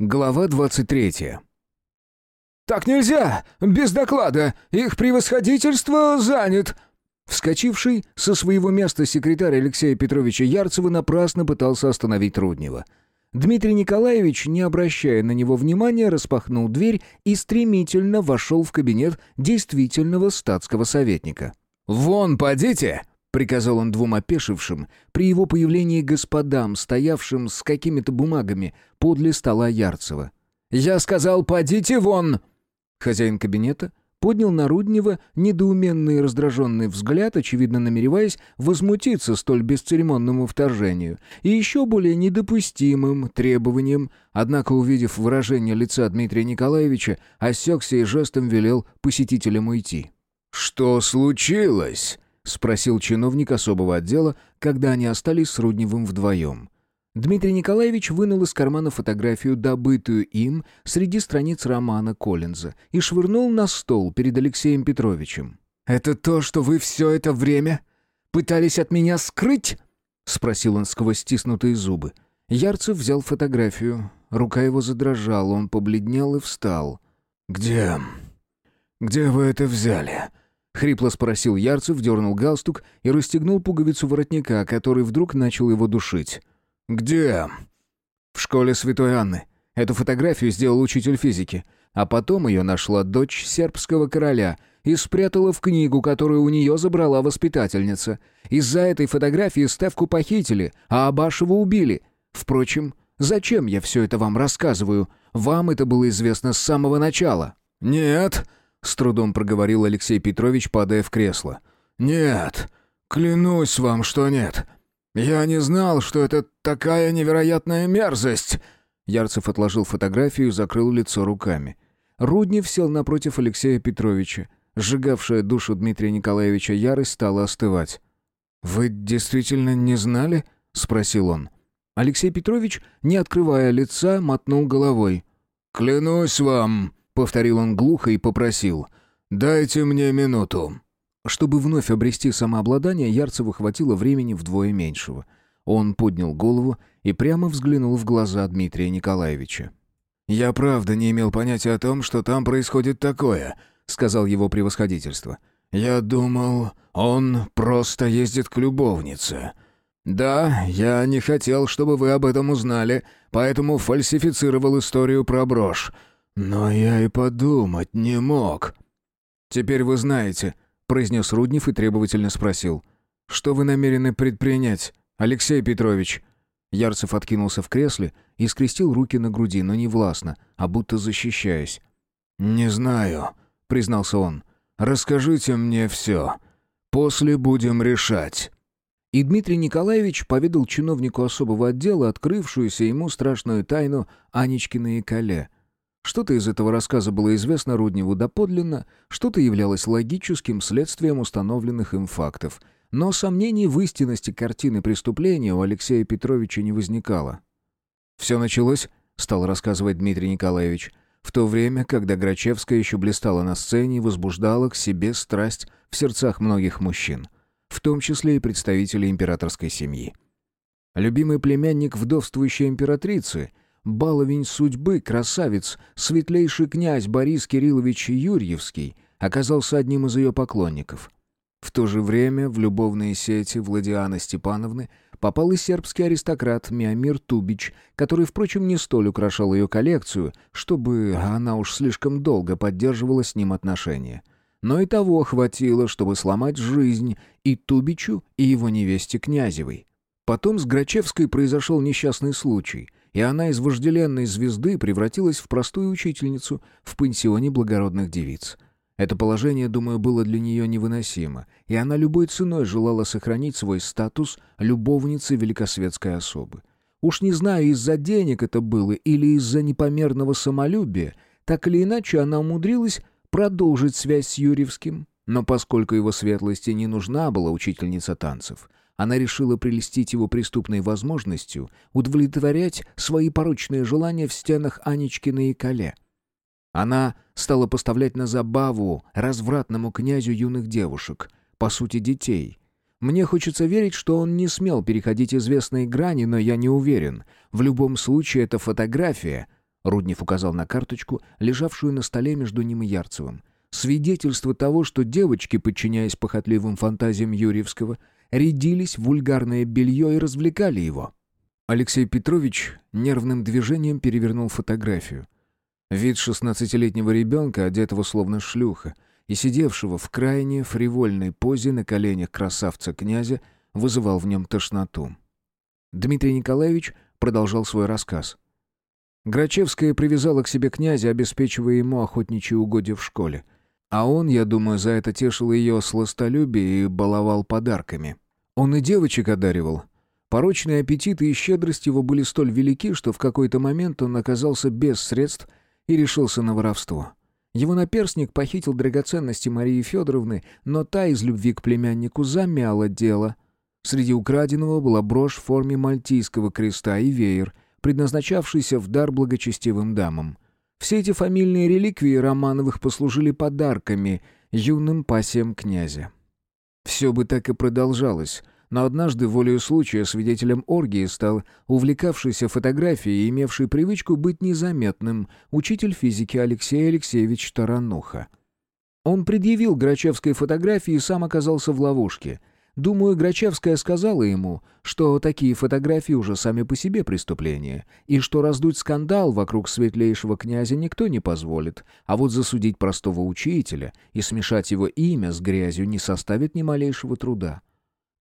Глава 23. «Так нельзя! Без доклада! Их превосходительство занят!» Вскочивший со своего места секретарь Алексея Петровича Ярцева напрасно пытался остановить Руднева. Дмитрий Николаевич, не обращая на него внимания, распахнул дверь и стремительно вошел в кабинет действительного статского советника. «Вон, подите!» — приказал он двум опешившим, при его появлении господам, стоявшим с какими-то бумагами подле стола Ярцева. «Я сказал, подите вон!» Хозяин кабинета поднял на Руднева недоуменный и раздраженный взгляд, очевидно намереваясь возмутиться столь бесцеремонному вторжению и еще более недопустимым требованием, однако, увидев выражение лица Дмитрия Николаевича, осекся и жестом велел посетителям уйти. «Что случилось?» — спросил чиновник особого отдела, когда они остались с Рудневым вдвоем. Дмитрий Николаевич вынул из кармана фотографию, добытую им среди страниц романа Коллинза, и швырнул на стол перед Алексеем Петровичем. «Это то, что вы все это время пытались от меня скрыть?» — спросил он сквозь стиснутые зубы. Ярцев взял фотографию. Рука его задрожала, он побледнел и встал. «Где... где вы это взяли?» Хрипло спросил Ярцев, дернул галстук и расстегнул пуговицу воротника, который вдруг начал его душить. «Где?» «В школе Святой Анны. Эту фотографию сделал учитель физики. А потом ее нашла дочь сербского короля и спрятала в книгу, которую у нее забрала воспитательница. Из-за этой фотографии Стевку похитили, а Абашева убили. Впрочем, зачем я все это вам рассказываю? Вам это было известно с самого начала». «Нет», — с трудом проговорил Алексей Петрович, падая в кресло. «Нет, клянусь вам, что нет. Я не знал, что это такая невероятная мерзость!» Ярцев отложил фотографию и закрыл лицо руками. Руднев сел напротив Алексея Петровича. Сжигавшая душу Дмитрия Николаевича ярость стала остывать. «Вы действительно не знали?» — спросил он. Алексей Петрович, не открывая лица, мотнул головой. «Клянусь вам!» Повторил он глухо и попросил. «Дайте мне минуту». Чтобы вновь обрести самообладание, Ярцеву хватило времени вдвое меньшего. Он поднял голову и прямо взглянул в глаза Дмитрия Николаевича. «Я правда не имел понятия о том, что там происходит такое», — сказал его превосходительство. «Я думал, он просто ездит к любовнице». «Да, я не хотел, чтобы вы об этом узнали, поэтому фальсифицировал историю про брошь. «Но я и подумать не мог». «Теперь вы знаете», — произнес Руднев и требовательно спросил. «Что вы намерены предпринять, Алексей Петрович?» Ярцев откинулся в кресле и скрестил руки на груди, но не властно, а будто защищаясь. «Не знаю», — признался он. «Расскажите мне все. После будем решать». И Дмитрий Николаевич поведал чиновнику особого отдела открывшуюся ему страшную тайну Анечкиной Кале — что-то из этого рассказа было известно Рудневу доподлинно, что-то являлось логическим следствием установленных им фактов. Но сомнений в истинности картины преступления у Алексея Петровича не возникало. «Все началось», — стал рассказывать Дмитрий Николаевич, «в то время, когда Грачевская еще блистала на сцене и возбуждала к себе страсть в сердцах многих мужчин, в том числе и представителей императорской семьи. Любимый племянник вдовствующей императрицы — баловень судьбы, красавец, светлейший князь Борис Кириллович Юрьевский оказался одним из ее поклонников. В то же время в любовные сети Владианы Степановны попал и сербский аристократ Миамир Тубич, который, впрочем, не столь украшал ее коллекцию, чтобы она уж слишком долго поддерживала с ним отношения. Но и того хватило, чтобы сломать жизнь и Тубичу, и его невесте Князевой. Потом с Грачевской произошел несчастный случай — и она из вожделенной звезды превратилась в простую учительницу в пансионе благородных девиц. Это положение, думаю, было для нее невыносимо, и она любой ценой желала сохранить свой статус любовницы великосветской особы. Уж не знаю, из-за денег это было или из-за непомерного самолюбия, так или иначе она умудрилась продолжить связь с Юрьевским, но поскольку его светлости не нужна была учительница танцев — она решила прелестить его преступной возможностью удовлетворять свои порочные желания в стенах Анечкина и Кале. Она стала поставлять на забаву развратному князю юных девушек, по сути детей. Мне хочется верить, что он не смел переходить известные грани, но я не уверен. В любом случае, эта фотография Руднев указал на карточку, лежавшую на столе между ним и Ярцевым. Свидетельство того, что девочки, подчиняясь похотливым фантазиям Юрьевского, рядились в вульгарное белье и развлекали его. Алексей Петрович нервным движением перевернул фотографию. Вид шестнадцатилетнего ребенка, одетого словно шлюха, и сидевшего в крайне фривольной позе на коленях красавца-князя, вызывал в нем тошноту. Дмитрий Николаевич продолжал свой рассказ. Грачевская привязала к себе князя, обеспечивая ему охотничьи угодья в школе. А он, я думаю, за это тешил ее сластолюбие и баловал подарками. Он и девочек одаривал. Порочные аппетиты и щедрость его были столь велики, что в какой-то момент он оказался без средств и решился на воровство. Его наперсник похитил драгоценности Марии Федоровны, но та из любви к племяннику замяла дело. Среди украденного была брошь в форме мальтийского креста и веер, предназначавшийся в дар благочестивым дамам. Все эти фамильные реликвии Романовых послужили подарками юным пассиям князя. Все бы так и продолжалось, но однажды волею случая свидетелем оргии стал увлекавшийся фотографией и имевший привычку быть незаметным учитель физики Алексей Алексеевич Тарануха. Он предъявил Грачевской фотографии и сам оказался в ловушке — Думаю, Грачевская сказала ему, что такие фотографии уже сами по себе преступления, и что раздуть скандал вокруг светлейшего князя никто не позволит, а вот засудить простого учителя и смешать его имя с грязью не составит ни малейшего труда.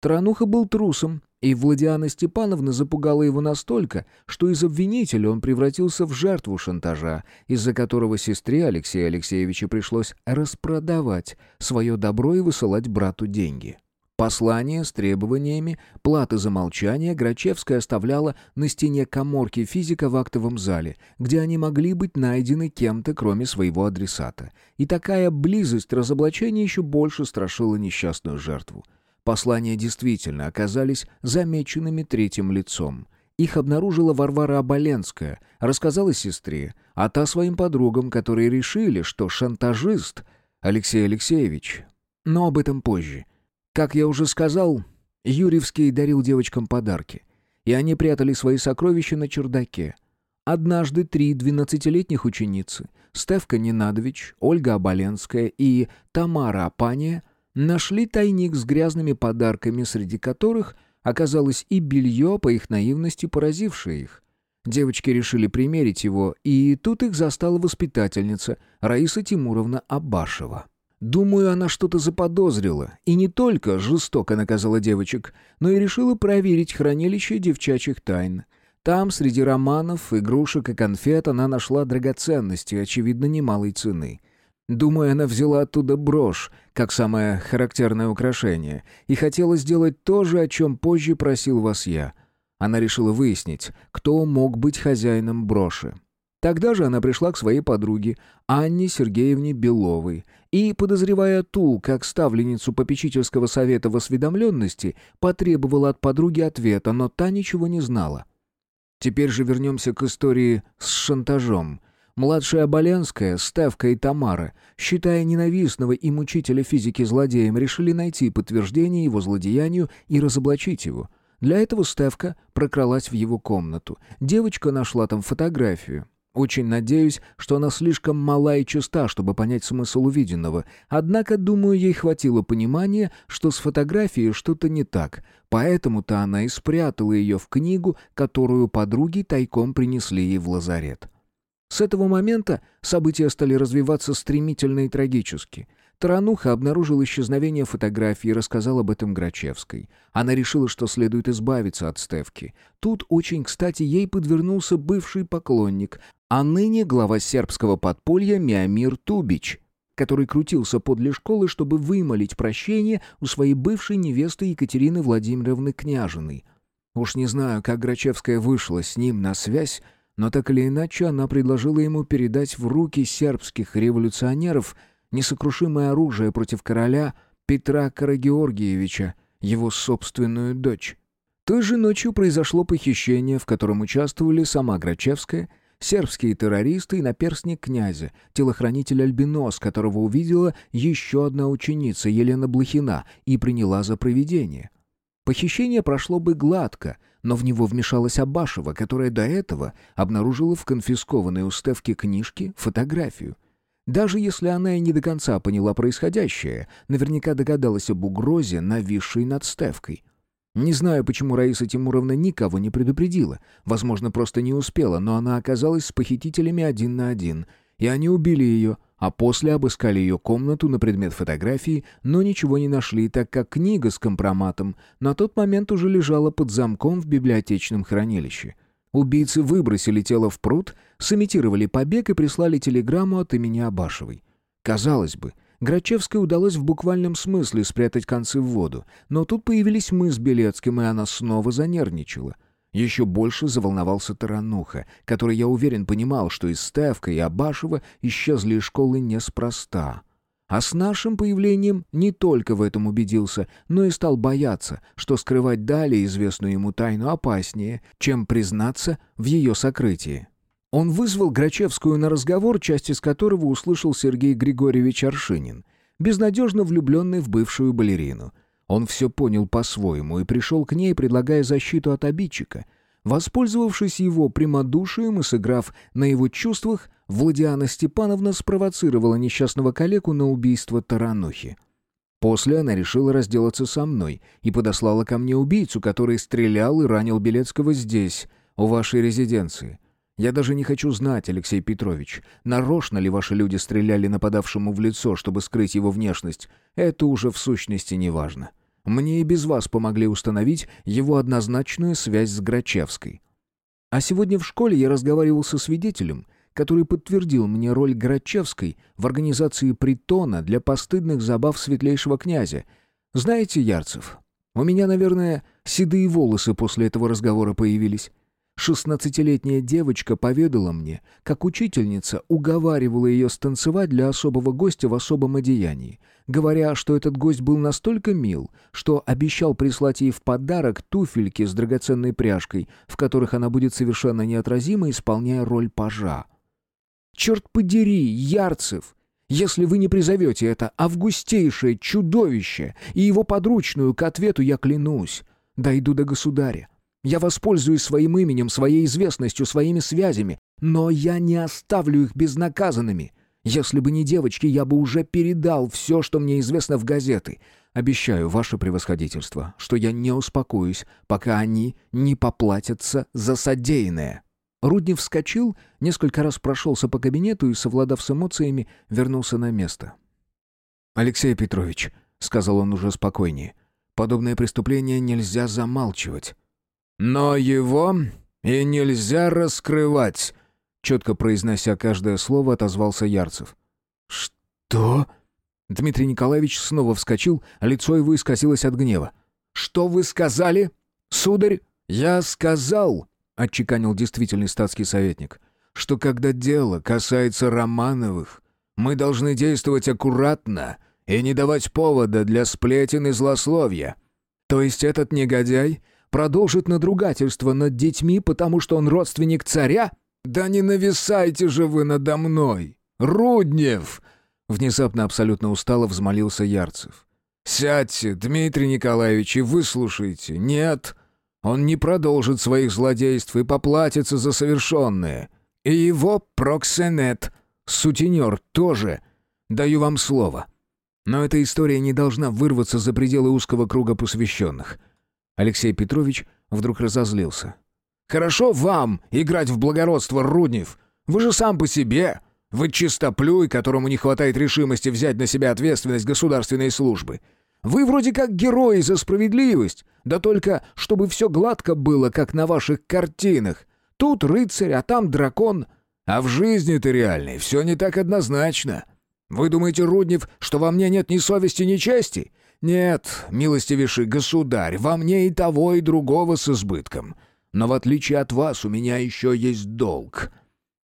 Тарануха был трусом, и Владиана Степановна запугала его настолько, что из обвинителя он превратился в жертву шантажа, из-за которого сестре Алексея Алексеевича пришлось распродавать свое добро и высылать брату деньги. Послание с требованиями платы за молчание Грачевская оставляла на стене коморки физика в актовом зале, где они могли быть найдены кем-то, кроме своего адресата. И такая близость разоблачения еще больше страшила несчастную жертву. Послания действительно оказались замеченными третьим лицом. Их обнаружила Варвара Оболенская, рассказала сестре, а та своим подругам, которые решили, что шантажист Алексей Алексеевич. Но об этом позже. Как я уже сказал, Юрьевский дарил девочкам подарки, и они прятали свои сокровища на чердаке. Однажды три двенадцатилетних ученицы, Стевка Ненадович, Ольга Оболенская и Тамара Апания, нашли тайник с грязными подарками, среди которых оказалось и белье, по их наивности поразившее их. Девочки решили примерить его, и тут их застала воспитательница Раиса Тимуровна Абашева. Думаю, она что-то заподозрила, и не только жестоко наказала девочек, но и решила проверить хранилище девчачьих тайн. Там, среди романов, игрушек и конфет, она нашла драгоценности, очевидно, немалой цены. Думаю, она взяла оттуда брошь, как самое характерное украшение, и хотела сделать то же, о чем позже просил вас я. Она решила выяснить, кто мог быть хозяином броши. Тогда же она пришла к своей подруге, Анне Сергеевне Беловой, и, подозревая ту, как ставленницу попечительского совета в осведомленности, потребовала от подруги ответа, но та ничего не знала. Теперь же вернемся к истории с шантажом. Младшая Боленская, Стевка и Тамара, считая ненавистного им учителя физики злодеем, решили найти подтверждение его злодеянию и разоблачить его. Для этого Стевка прокралась в его комнату. Девочка нашла там фотографию. Очень надеюсь, что она слишком мала и чиста, чтобы понять смысл увиденного. Однако, думаю, ей хватило понимания, что с фотографией что-то не так. Поэтому-то она и спрятала ее в книгу, которую подруги тайком принесли ей в лазарет. С этого момента события стали развиваться стремительно и трагически. Тарануха обнаружил исчезновение фотографии и рассказал об этом Грачевской. Она решила, что следует избавиться от Стевки. Тут очень кстати ей подвернулся бывший поклонник, а ныне глава сербского подполья Миамир Тубич, который крутился подле школы, чтобы вымолить прощение у своей бывшей невесты Екатерины Владимировны Княжиной. Уж не знаю, как Грачевская вышла с ним на связь, но так или иначе она предложила ему передать в руки сербских революционеров – несокрушимое оружие против короля Петра Карагеоргиевича, его собственную дочь. Той же ночью произошло похищение, в котором участвовали сама Грачевская, сербские террористы и наперстник князя, телохранитель Альбинос, которого увидела еще одна ученица, Елена Блохина, и приняла за провидение. Похищение прошло бы гладко, но в него вмешалась Абашева, которая до этого обнаружила в конфискованной у Стевки книжке фотографию. Даже если она и не до конца поняла происходящее, наверняка догадалась об угрозе, нависшей над Стевкой. Не знаю, почему Раиса Тимуровна никого не предупредила. Возможно, просто не успела, но она оказалась с похитителями один на один. И они убили ее, а после обыскали ее комнату на предмет фотографии, но ничего не нашли, так как книга с компроматом на тот момент уже лежала под замком в библиотечном хранилище. Убийцы выбросили тело в пруд, сымитировали побег и прислали телеграмму от имени Абашевой. Казалось бы, Грачевской удалось в буквальном смысле спрятать концы в воду, но тут появились мы с Белецким, и она снова занервничала. Еще больше заволновался Тарануха, который, я уверен, понимал, что и Стевка, и Абашева исчезли из школы неспроста. А с нашим появлением не только в этом убедился, но и стал бояться, что скрывать далее известную ему тайну опаснее, чем признаться в ее сокрытии. Он вызвал Грачевскую на разговор, часть из которого услышал Сергей Григорьевич Аршинин, безнадежно влюбленный в бывшую балерину. Он все понял по-своему и пришел к ней, предлагая защиту от обидчика. Воспользовавшись его прямодушием и сыграв на его чувствах, Владиана Степановна спровоцировала несчастного калеку на убийство Таранухи. После она решила разделаться со мной и подослала ко мне убийцу, который стрелял и ранил Белецкого здесь, у вашей резиденции. Я даже не хочу знать, Алексей Петрович, нарочно ли ваши люди стреляли нападавшему в лицо, чтобы скрыть его внешность. Это уже в сущности не важно. Мне и без вас помогли установить его однозначную связь с Грачевской. А сегодня в школе я разговаривал со свидетелем, который подтвердил мне роль Грачевской в организации притона для постыдных забав светлейшего князя. Знаете, Ярцев, у меня, наверное, седые волосы после этого разговора появились. Шестнадцатилетняя девочка поведала мне, как учительница уговаривала ее станцевать для особого гостя в особом одеянии, говоря, что этот гость был настолько мил, что обещал прислать ей в подарок туфельки с драгоценной пряжкой, в которых она будет совершенно неотразимо исполняя роль пажа. «Черт подери, Ярцев! Если вы не призовете это августейшее чудовище и его подручную к ответу, я клянусь, дойду до государя». Я воспользуюсь своим именем, своей известностью, своими связями, но я не оставлю их безнаказанными. Если бы не девочки, я бы уже передал все, что мне известно в газеты. Обещаю, ваше превосходительство, что я не успокоюсь, пока они не поплатятся за содеянное». Руднев вскочил, несколько раз прошелся по кабинету и, совладав с эмоциями, вернулся на место. «Алексей Петрович», — сказал он уже спокойнее, — «подобное преступление нельзя замалчивать». «Но его и нельзя раскрывать», — четко произнося каждое слово, отозвался Ярцев. «Что?» Дмитрий Николаевич снова вскочил, лицо его исказилось от гнева. «Что вы сказали, сударь?» «Я сказал», — отчеканил действительный статский советник, «что когда дело касается Романовых, мы должны действовать аккуратно и не давать повода для сплетен и злословия. То есть этот негодяй продолжит надругательство над детьми, потому что он родственник царя? Да не нависайте же вы надо мной! Руднев!» Внезапно абсолютно устало взмолился Ярцев. «Сядьте, Дмитрий Николаевич, и выслушайте. Нет, он не продолжит своих злодейств и поплатится за совершенное. И его проксенет, сутенер, тоже. Даю вам слово. Но эта история не должна вырваться за пределы узкого круга посвященных. Алексей Петрович вдруг разозлился. «Хорошо вам играть в благородство, Руднев. Вы же сам по себе. Вы чистоплюй, которому не хватает решимости взять на себя ответственность государственной службы. Вы вроде как герой за справедливость, да только чтобы все гладко было, как на ваших картинах. Тут рыцарь, а там дракон. А в жизни-то реальной все не так однозначно. Вы думаете, Руднев, что во мне нет ни совести, ни чести? «Нет, милостивейший государь, во мне и того, и другого с избытком. Но в отличие от вас у меня еще есть долг.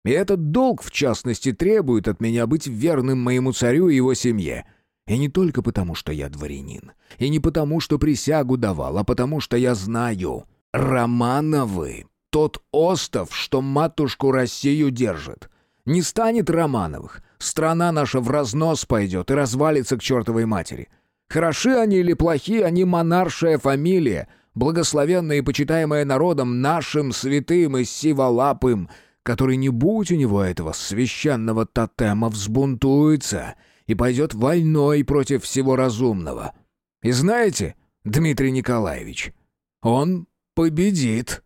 И этот долг, в частности, требует от меня быть верным моему царю и его семье. И не только потому, что я дворянин, и не потому, что присягу давал, а потому, что я знаю, Романовы — тот остов, что матушку Россию держит. Не станет Романовых, страна наша в разнос пойдет и развалится к чертовой матери». Хороши они или плохи, они монаршая фамилия. благословенное и почитаемое народом нашим святым и сиволапым, который, не будь у него этого священного тотема, взбунтуется и пойдет войной против всего разумного. И знаете, Дмитрий Николаевич, он победит».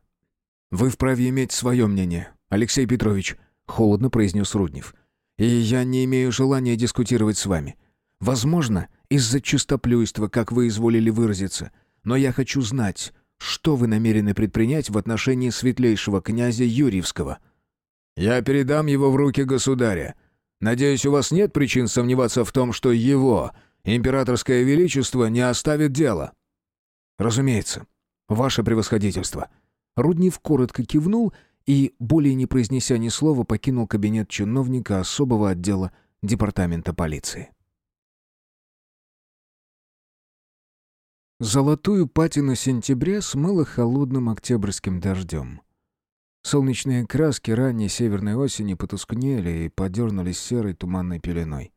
«Вы вправе иметь свое мнение, Алексей Петрович», — холодно произнес Руднев. «И я не имею желания дискутировать с вами. Возможно, из-за чистоплюйства, как вы изволили выразиться, но я хочу знать, что вы намерены предпринять в отношении светлейшего князя Юрьевского». «Я передам его в руки государя. Надеюсь, у вас нет причин сомневаться в том, что его, императорское величество, не оставит дело». «Разумеется. Ваше превосходительство». Руднев коротко кивнул и, более не произнеся ни слова, покинул кабинет чиновника особого отдела департамента полиции. Золотую патину сентября смыло холодным октябрьским дождем. Солнечные краски ранней северной осени потускнели и подернулись серой туманной пеленой.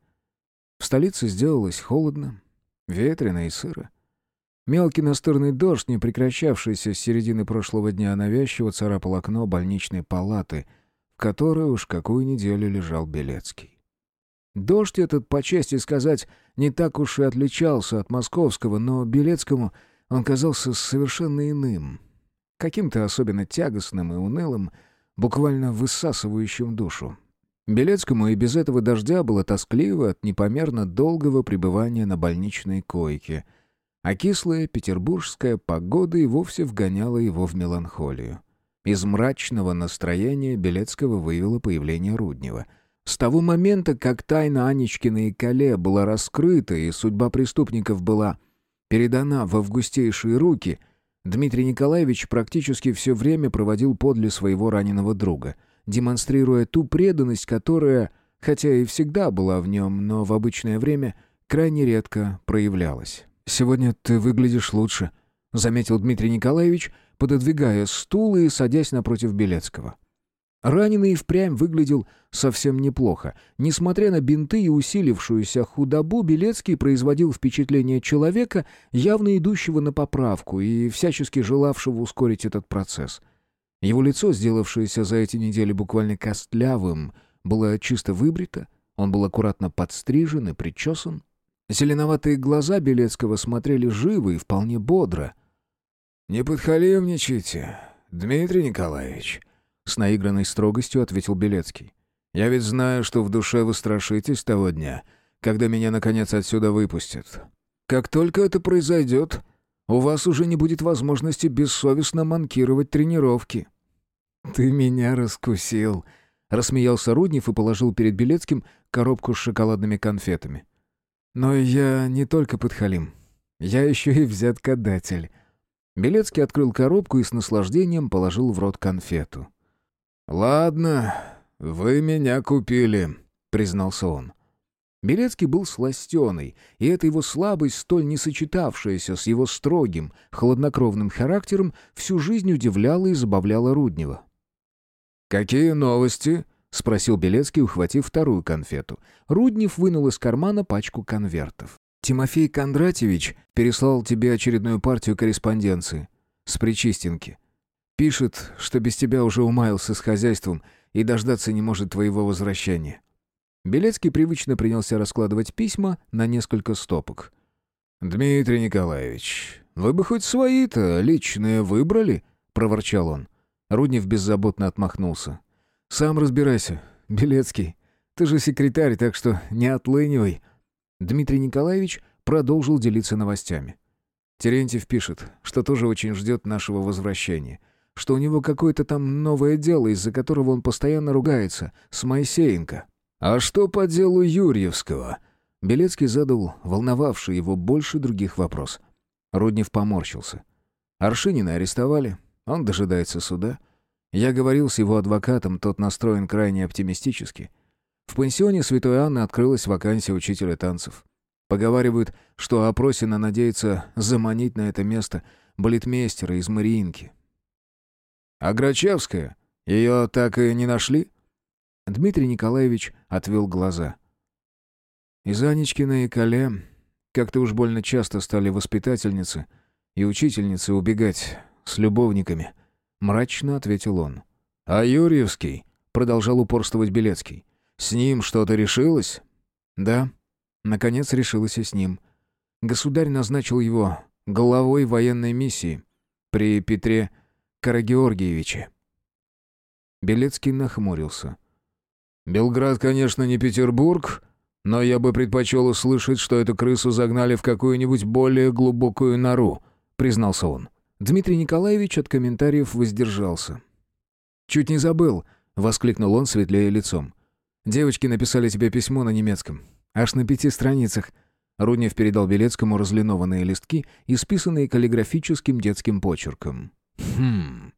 В столице сделалось холодно, ветрено и сыро. Мелкий настырный дождь, не прекращавшийся с середины прошлого дня, навязчиво царапал окно больничной палаты, в которой уж какую неделю лежал Белецкий. Дождь этот, по чести сказать, не так уж и отличался от московского, но Белецкому он казался совершенно иным. Каким-то особенно тягостным и унылым, буквально высасывающим душу. Белецкому и без этого дождя было тоскливо от непомерно долгого пребывания на больничной койке, а кислая петербургская погода и вовсе вгоняла его в меланхолию. Из мрачного настроения Белецкого вывело появление Руднева — с того момента, как тайна Анечкина и Кале была раскрыта и судьба преступников была передана в августейшие руки, Дмитрий Николаевич практически все время проводил подле своего раненого друга, демонстрируя ту преданность, которая, хотя и всегда была в нем, но в обычное время крайне редко проявлялась. «Сегодня ты выглядишь лучше», — заметил Дмитрий Николаевич, пододвигая стул и садясь напротив Белецкого. Раненый впрямь выглядел совсем неплохо. Несмотря на бинты и усилившуюся худобу, Белецкий производил впечатление человека, явно идущего на поправку и всячески желавшего ускорить этот процесс. Его лицо, сделавшееся за эти недели буквально костлявым, было чисто выбрито, он был аккуратно подстрижен и причесан. Зеленоватые глаза Белецкого смотрели живо и вполне бодро. «Не подхалимничайте, Дмитрий Николаевич», с наигранной строгостью ответил Белецкий. «Я ведь знаю, что в душе вы страшитесь того дня, когда меня, наконец, отсюда выпустят. Как только это произойдет, у вас уже не будет возможности бессовестно манкировать тренировки». «Ты меня раскусил», — рассмеялся Руднев и положил перед Белецким коробку с шоколадными конфетами. «Но я не только подхалим. Я еще и взяткодатель». Белецкий открыл коробку и с наслаждением положил в рот конфету. «Ладно, вы меня купили», — признался он. Белецкий был сластеный, и эта его слабость, столь не сочетавшаяся с его строгим, хладнокровным характером, всю жизнь удивляла и забавляла Руднева. «Какие новости?» — спросил Белецкий, ухватив вторую конфету. Руднев вынул из кармана пачку конвертов. «Тимофей Кондратьевич переслал тебе очередную партию корреспонденции. С Причистенки. Пишет, что без тебя уже умаялся с хозяйством и дождаться не может твоего возвращения». Белецкий привычно принялся раскладывать письма на несколько стопок. «Дмитрий Николаевич, вы бы хоть свои-то личные выбрали?» — проворчал он. Руднев беззаботно отмахнулся. «Сам разбирайся, Белецкий. Ты же секретарь, так что не отлынивай». Дмитрий Николаевич продолжил делиться новостями. Терентьев пишет, что тоже очень ждет нашего возвращения — что у него какое-то там новое дело, из-за которого он постоянно ругается, с Моисеенко. «А что по делу Юрьевского?» Белецкий задал волновавший его больше других вопрос. Руднев поморщился. Аршинина арестовали, он дожидается суда. Я говорил с его адвокатом, тот настроен крайне оптимистически. В пансионе Святой Анны открылась вакансия учителя танцев. Поговаривают, что Опросина надеется заманить на это место балетмейстера из Мариинки. А Грачевская? Ее так и не нашли?» Дмитрий Николаевич отвел глаза. Из Анечкина и Кале как-то уж больно часто стали воспитательницы и учительнице убегать с любовниками», — мрачно ответил он. «А Юрьевский?» — продолжал упорствовать Белецкий. «С ним что-то решилось?» «Да, наконец решилось и с ним. Государь назначил его главой военной миссии при Петре Карагеоргиевиче». Белецкий нахмурился. «Белград, конечно, не Петербург, но я бы предпочел услышать, что эту крысу загнали в какую-нибудь более глубокую нору», — признался он. Дмитрий Николаевич от комментариев воздержался. «Чуть не забыл», — воскликнул он, светлее лицом. «Девочки написали тебе письмо на немецком. Аж на пяти страницах». Руднев передал Белецкому разлинованные листки, исписанные каллиграфическим детским почерком. «Хм...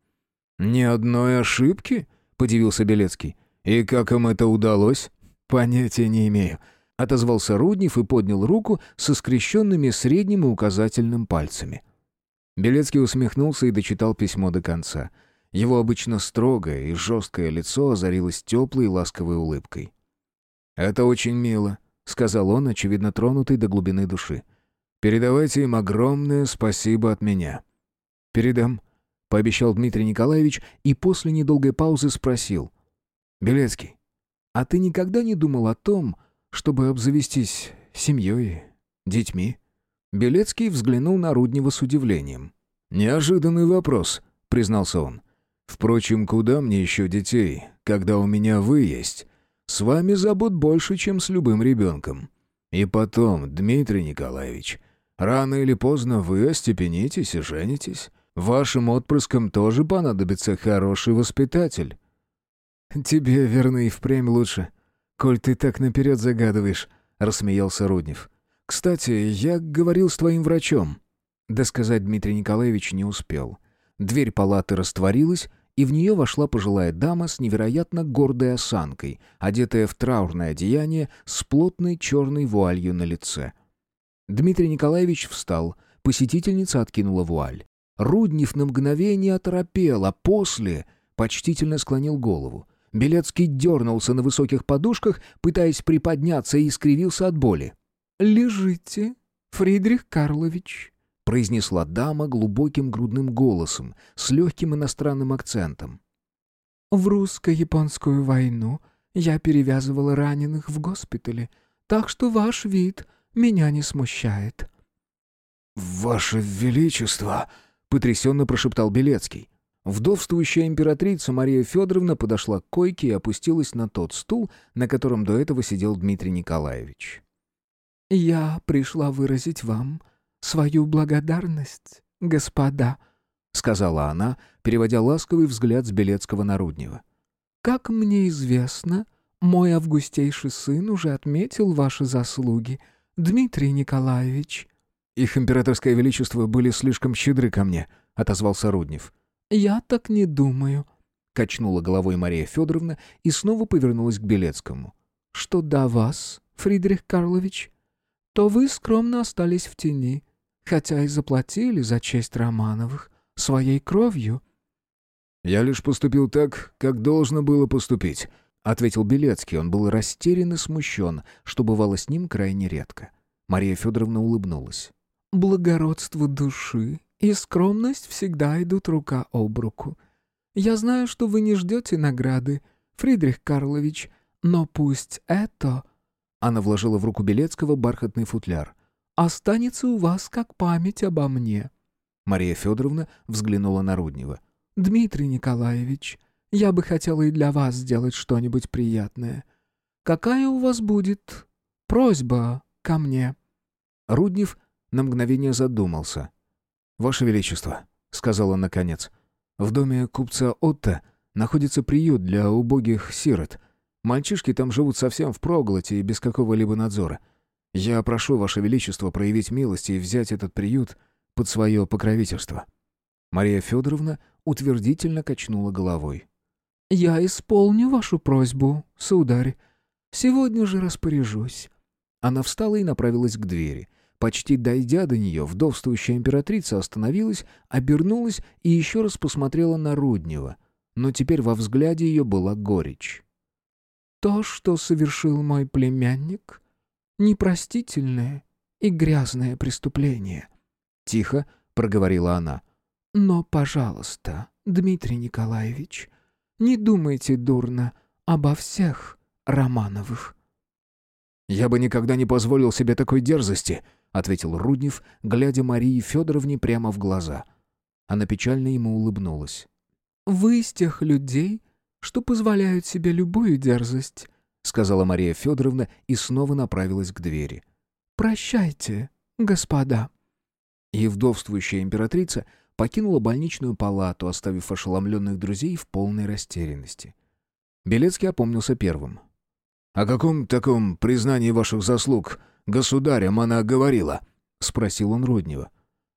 Ни одной ошибки?» — подивился Белецкий. «И как им это удалось?» «Понятия не имею», — отозвался Руднев и поднял руку со скрещенными средним и указательным пальцами. Белецкий усмехнулся и дочитал письмо до конца. Его обычно строгое и жесткое лицо озарилось теплой и ласковой улыбкой. «Это очень мило», — сказал он, очевидно тронутый до глубины души. «Передавайте им огромное спасибо от меня». «Передам», — пообещал Дмитрий Николаевич и после недолгой паузы спросил. «Белецкий, а ты никогда не думал о том, чтобы обзавестись семьей, детьми?» Белецкий взглянул на Руднева с удивлением. «Неожиданный вопрос», — признался он. «Впрочем, куда мне еще детей, когда у меня вы есть? С вами забот больше, чем с любым ребенком. И потом, Дмитрий Николаевич, рано или поздно вы остепенитесь и женитесь. Вашим отпрыскам тоже понадобится хороший воспитатель». «Тебе, верно, и впрямь лучше, коль ты так наперед загадываешь», — рассмеялся Руднев. «Кстати, я говорил с твоим врачом». Да сказать Дмитрий Николаевич не успел. Дверь палаты растворилась, и в нее вошла пожилая дама с невероятно гордой осанкой, одетая в траурное одеяние с плотной черной вуалью на лице. Дмитрий Николаевич встал, посетительница откинула вуаль. Руднев на мгновение оторопел, а после почтительно склонил голову. Белецкий дернулся на высоких подушках, пытаясь приподняться, и искривился от боли. «Лежите, Фридрих Карлович», — произнесла дама глубоким грудным голосом, с легким иностранным акцентом. «В русско-японскую войну я перевязывала раненых в госпитале, так что ваш вид меня не смущает». «Ваше Величество!» — потрясенно прошептал Белецкий. Вдовствующая императрица Мария Федоровна подошла к койке и опустилась на тот стул, на котором до этого сидел Дмитрий Николаевич. «Я пришла выразить вам свою благодарность, господа», — сказала она, переводя ласковый взгляд с Белецкого на Руднева. «Как мне известно, мой августейший сын уже отметил ваши заслуги, Дмитрий Николаевич». «Их императорское величество были слишком щедры ко мне», — отозвался Руднев. «Я так не думаю», — качнула головой Мария Федоровна и снова повернулась к Белецкому. «Что до вас, Фридрих Карлович, то вы скромно остались в тени, хотя и заплатили за честь Романовых своей кровью». «Я лишь поступил так, как должно было поступить», — ответил Белецкий. Он был растерян и смущен, что бывало с ним крайне редко. Мария Федоровна улыбнулась. «Благородство души и скромность всегда идут рука об руку. Я знаю, что вы не ждете награды, Фридрих Карлович, но пусть это...» Она вложила в руку Белецкого бархатный футляр. «Останется у вас как память обо мне». Мария Федоровна взглянула на Руднева. «Дмитрий Николаевич, я бы хотела и для вас сделать что-нибудь приятное. Какая у вас будет просьба ко мне?» Руднев на мгновение задумался. «Ваше Величество», — сказал он наконец, — «в доме купца Отто находится приют для убогих сирот. Мальчишки там живут совсем в проглоте и без какого-либо надзора. Я прошу Ваше Величество проявить милость и взять этот приют под свое покровительство». Мария Федоровна утвердительно качнула головой. «Я исполню вашу просьбу, сударь. Сегодня же распоряжусь». Она встала и направилась к двери — Почти дойдя до нее, вдовствующая императрица остановилась, обернулась и еще раз посмотрела на Руднева, но теперь во взгляде ее была горечь. «То, что совершил мой племянник, непростительное и грязное преступление», — тихо — проговорила она. «Но, пожалуйста, Дмитрий Николаевич, не думайте дурно обо всех Романовых». «Я бы никогда не позволил себе такой дерзости», — ответил Руднев, глядя Марии Федоровне прямо в глаза. Она печально ему улыбнулась. «Вы из тех людей, что позволяют себе любую дерзость», — сказала Мария Федоровна и снова направилась к двери. «Прощайте, господа». И вдовствующая императрица покинула больничную палату, оставив ошеломленных друзей в полной растерянности. Белецкий опомнился первым. «О каком таком признании ваших заслуг государям она говорила?» — спросил он Руднева.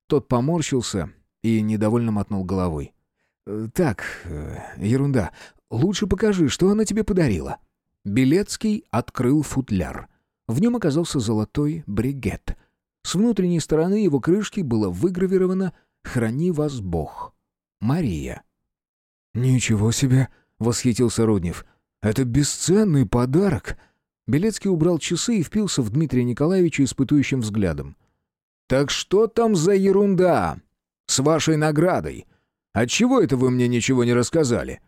Тот поморщился и недовольно мотнул головой. «Э, «Так, э, ерунда. Лучше покажи, что она тебе подарила». Белецкий открыл футляр. В нем оказался золотой бригет. С внутренней стороны его крышки было выгравировано «Храни вас Бог». Мария. «Ничего себе!» — восхитился Руднев. «Это бесценный подарок!» Белецкий убрал часы и впился в Дмитрия Николаевича испытующим взглядом. «Так что там за ерунда? С вашей наградой? Отчего это вы мне ничего не рассказали?»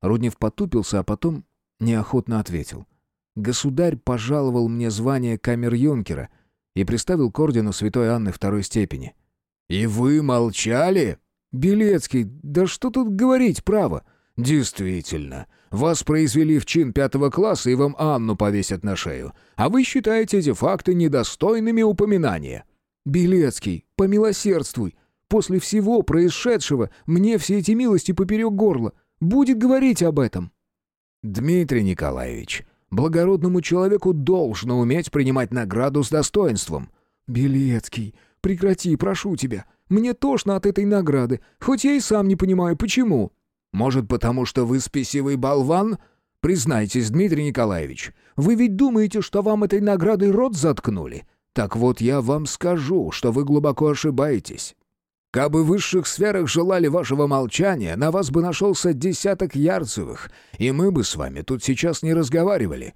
Руднев потупился, а потом неохотно ответил. «Государь пожаловал мне звание камер-юнкера и приставил к ордену святой Анны второй степени». «И вы молчали?» «Белецкий, да что тут говорить, право?» «Действительно. Вас произвели в чин пятого класса и вам Анну повесят на шею. А вы считаете эти факты недостойными упоминания». «Белецкий, помилосердствуй. После всего происшедшего мне все эти милости поперек горла. Будет говорить об этом». «Дмитрий Николаевич, благородному человеку должно уметь принимать награду с достоинством». «Белецкий, прекрати, прошу тебя. Мне тошно от этой награды, хоть я и сам не понимаю, почему». Может, потому что вы спесивый болван? Признайтесь, Дмитрий Николаевич, вы ведь думаете, что вам этой наградой рот заткнули? Так вот я вам скажу, что вы глубоко ошибаетесь. Кабы в высших сферах желали вашего молчания, на вас бы нашелся десяток ярцевых, и мы бы с вами тут сейчас не разговаривали.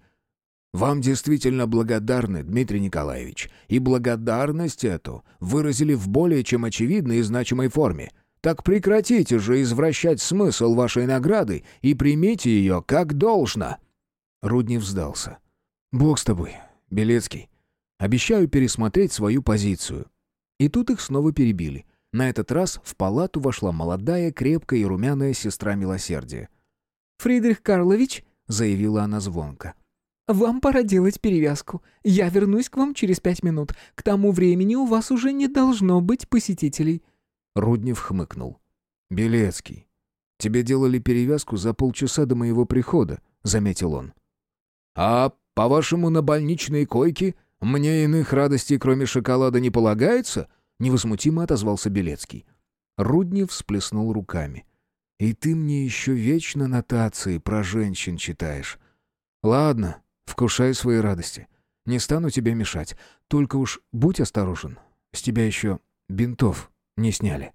Вам действительно благодарны, Дмитрий Николаевич, и благодарность эту выразили в более чем очевидной и значимой форме. Так прекратите же извращать смысл вашей награды и примите ее как должно». Руднев сдался. «Бог с тобой, Белецкий. Обещаю пересмотреть свою позицию». И тут их снова перебили. На этот раз в палату вошла молодая, крепкая и румяная сестра милосердия. «Фридрих Карлович», — заявила она звонко, — «вам пора делать перевязку. Я вернусь к вам через пять минут. К тому времени у вас уже не должно быть посетителей». Руднев хмыкнул. «Белецкий, тебе делали перевязку за полчаса до моего прихода», — заметил он. «А, по-вашему, на больничной койке мне иных радостей, кроме шоколада, не полагается?» — невозмутимо отозвался Белецкий. Руднев всплеснул руками. «И ты мне еще вечно нотации про женщин читаешь. Ладно, вкушай свои радости. Не стану тебе мешать. Только уж будь осторожен. С тебя еще бинтов не сняли.